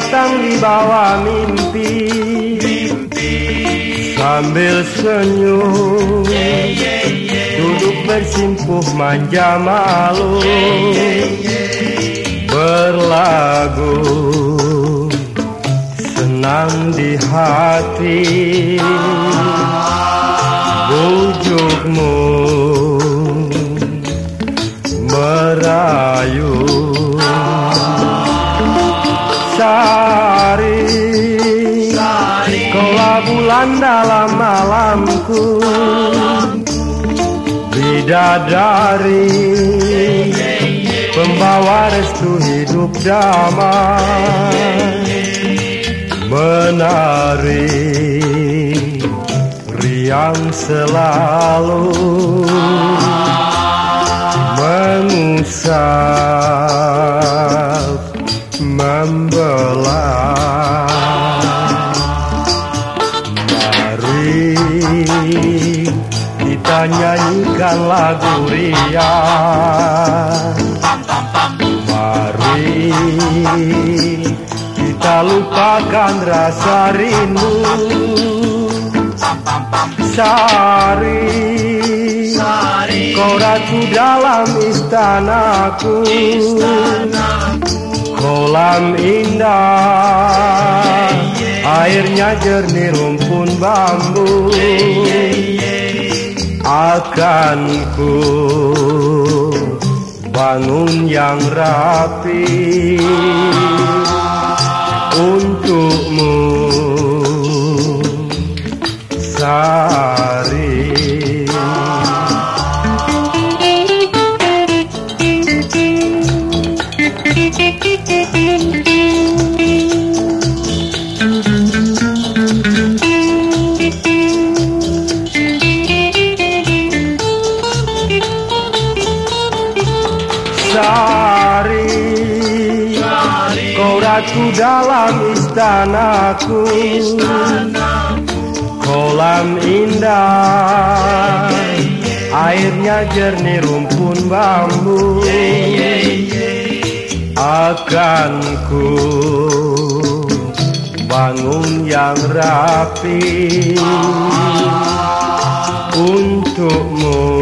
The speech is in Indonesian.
datang di bawah mimpi, mimpi. sambil senyum yeah, yeah, yeah. duduk bersimpuh manja malu yeah, yeah, yeah. berlagu senang di hati ah. bujukmu bulan dalam malamku. Bidadari. Pembawa restu hidup damai. Menari Riang selalu Membelah kita nyanyikan lagu riang Mari kita lupakan rasa rindu. Sari Kau ratu dalam istanaku Kolam indah Airnya jernih rumpun bambu akan ku bangun yang rapi untukmu. Sari hari Kau ratu dalam istanaku. Kolam indah. Airnya jernih rumpun bambu. Akan ku bangun yang rapi ah. Untukmu.